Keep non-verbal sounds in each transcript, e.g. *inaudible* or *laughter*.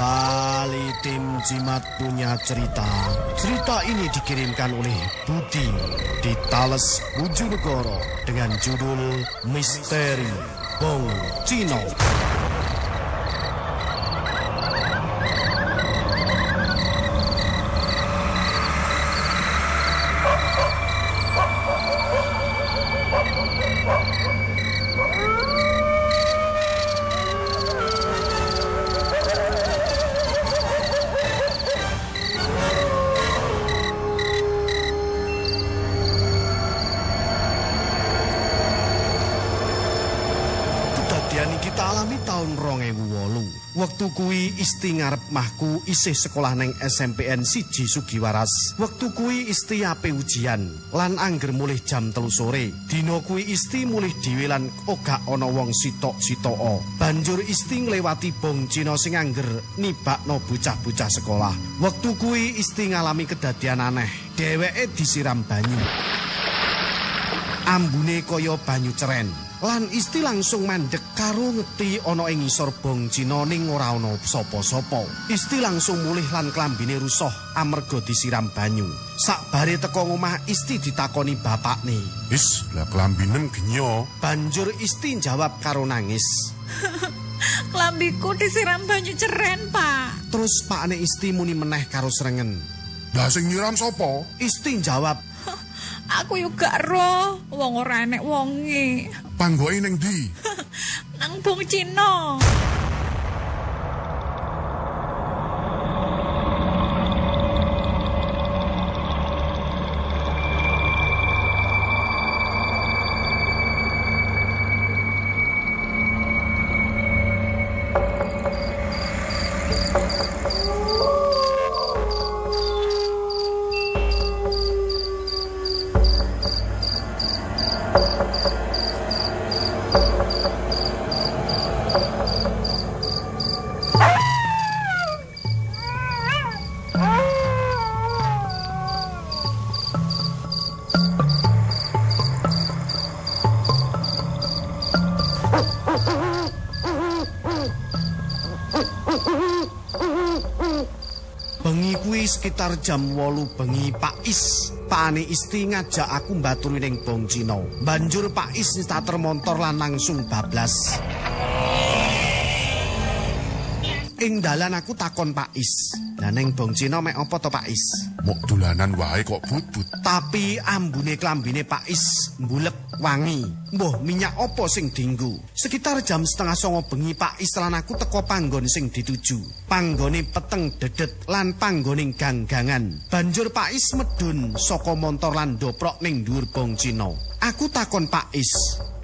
Kami tim Jimat punya cerita. Cerita ini dikirimkan oleh Budi di Tales Bojonegoro dengan judul Misteri Bong Cino. Tahun 2008. Wektu kuwi Isti ngarep mahku isih sekolah neng SMPN siji Sugiwaras. Wektu kuwi Isti ape ujian lan angger mulih jam telu sore. Dino kuwi Isti mulih dhewe lan ora ana wong sitok-sitoko. Banjur Isti nglewati bong Cina sing angger nibakno bocah-bocah sekolah. Wektu kuwi Isti ngalami kedadian aneh. Dheweke disiram banyu. ambune kaya banyu ceren lan isti langsung mandek karo ngeti ana ing ngisor bong Cina ning ora ana sapa-sapa isti langsung mulih lan klambine rusuh amarga disiram banyu sakbare teko omah isti ditakoni bapakne Wis, lah kelambinen genyo. banjur isti jawab karo nangis *laughs* Klambiku disiram banyu ceren, Pak. terus pakne isti muni meneh karo srengen Lah sing nyiram sapa? isti jawab Aku yo gak roh, wong ora enek wonge. Panggoke ning ndi? *laughs* Nang bong Cina. Sekitar jam 8 bengi Pak Is. Pakane Isti ngajak aku mbaturi ning Bong Cina. Banjur Pak Is nyetar montor lan langsung bablas. Ing dalan aku takon Pak Is. Lah ning Bong Cina mek apa to Pak Is? Mok dolanan wae kok bubut. Tapi ambune klambine Pak Is mbulek wangi. Mbah minyak apa sing dinggo? Sekitar jam setengah songo bengi Pak Is lan aku teko panggon sing dituju. Panggone peteng dedet lan panggoning ganggangan. Banjur Pak Is medun saka montor lan doprok ning dhuwur bong Cina. Aku takon Pak Is,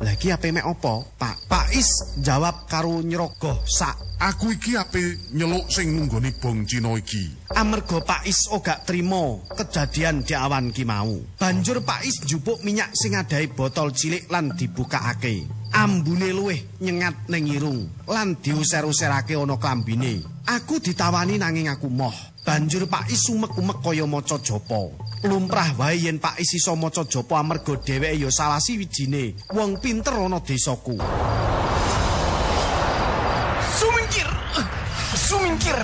lagi ape mek apa? Pak Pak Is jawab karo nyerogoh sak Aku iki ape nyeluk sing nunggone bong Cina iki. Amarga Pak Is ora trimo kejadian di awan ki mau. Banjur Pak Is njupuk minyak sing adahi botol cilik lan dibukakake. Ambune luwih nyengat ning irung lan diuser-userake ana klambine. Aku ditawani nanging aku moh. Banjur Pak Is umek-umek kaya maca japa. Lumrah wae yen Pak Is iso maca japa amarga dheweke ya salah siwijine wong pinter ana desaku. Sumingkir. Sumingkir.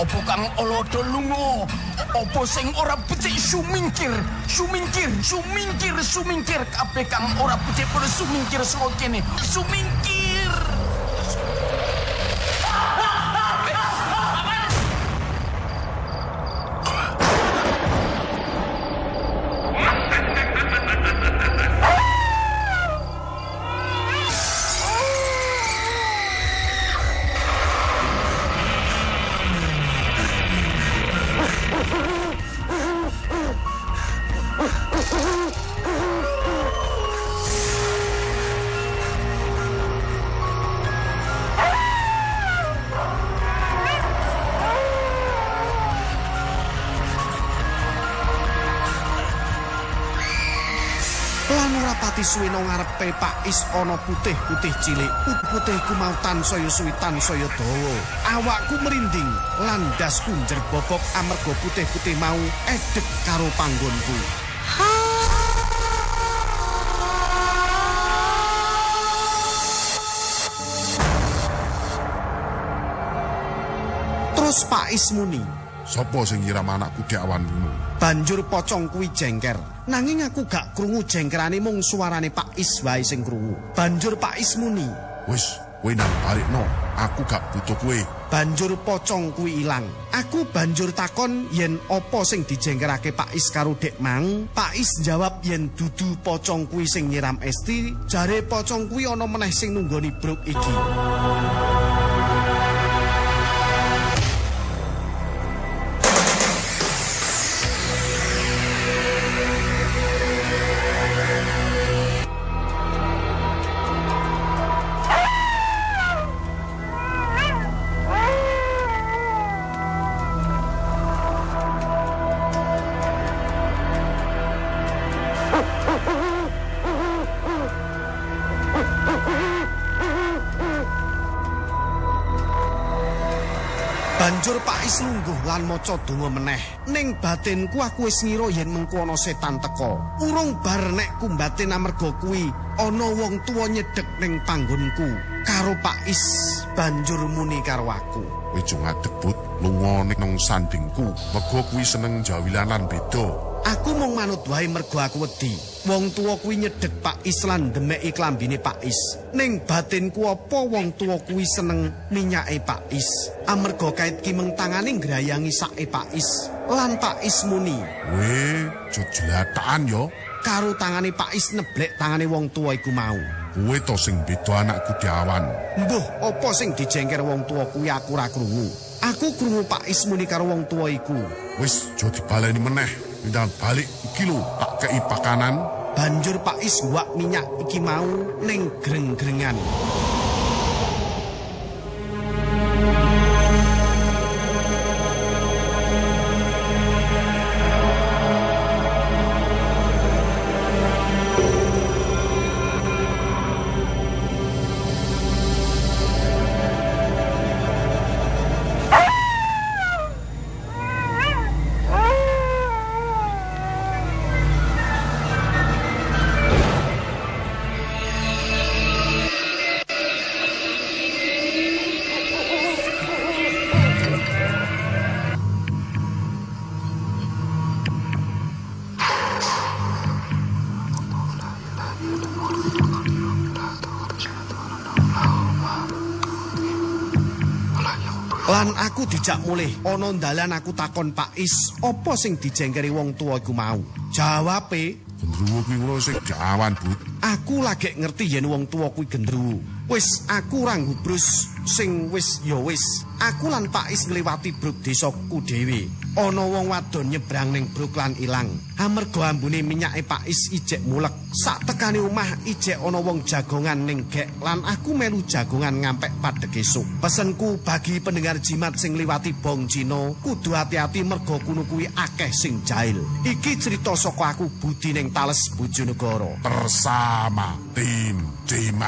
Opo kang olodo lungo? Opo sing ora becik sumingkir? Sumingkir, sumingkir, sumingkir. Kabeh kang ora becik pada sumingkir saka kene. Sumingkir. Lan ora pati suwe nang ngarepe Pak Is ana putih-putih cilik. Putih ku mau tansaya suwi tansaya dawa. Awakku merinding lan dasku njerbobok amarga putih-putih mau edek karo panggonku. Terus Pak Is muni, Sopo sing nyiram anakku diawan lungo? banjur pocong kuwi jengker. Nanging aku gak krungu jengkerane mung suarane Pak Is wae sing krungu. Banjur Pak Is muni, Wis, kowe nang balikno. Aku gak butuh kowe. banjur pocong kuwi ilang. Aku banjur takon yen apa sing dijengkerake Pak Is karo Dek Mang. Pak Is jawab yen dudu pocong kuwi sing nyiram Esti, jare pocong kuwi ana meneh sing nunggoni bruk iki. Is lungguh lan maca donga meneh. Ning batinku aku wis ngira yen mengko ana setan teka. Urung bar nek kumbatin amarga kuwi ana wong tuwa nyedhek ning panggonku. Karo Pak Is banjur muni karo aku. Kowe aja ngadeg but lunga ning sandingku. Mergo kuwi seneng jawilanan beda. Aku mung manut wae mergo aku wedi. Wong tuwa kuwi nyedhek Pak Is lan ndemeki klambine Pak Is. Ning batinku apa wong tuwa kuwi seneng minyake Pak Is. Amarga kait ki meng tangane ngrayangi sake Pak Is. Lan Pak Is muni, Kowe aja jelataan yo. karo tangane Pak Is neblek tangane wong tuwa iku mau. Kowe to sing beda anakku diawan. Mbuh, apa sing dijengker wong tuwa kuwi aku ora krungu. Aku krungu Pak Is muni karo wong tuwa iku. Wis aja dibaleni meneh. Pindah balik iki lho tak kei pakanan. Banjur Pak Is wak minyak iki mau ning greng-grengan. Lan aku dijak mulih ana dalan aku takon Pak Is, apa sing dijengkeri wong tuwa iku mau? Jawabe, Gendruwo kuwi ngono sing diawan but. Aku lagi ngerti yen wong tuwa kuwi gendruwo. Wis aku ora ngubrus sing wis ya wis. Aku lan Pak Is ngliwati bruk desaku dhewe. Ana wong wadon nyebrang ning bruk lan ilang. Amarga ambune minyake Pak Is ijek mulek. Sak tekane omah ijek ana wong jagongan ning gek lan aku melu jagongan ngampek padhek esuk. Pesenku bagi pendengar jimat sing liwati Bong Cino, kudu hati-hati merga kuno kuwi akeh sing jahil. Iki cerita saka aku Budi ning Tales Bojonegoro. Drama. Team team.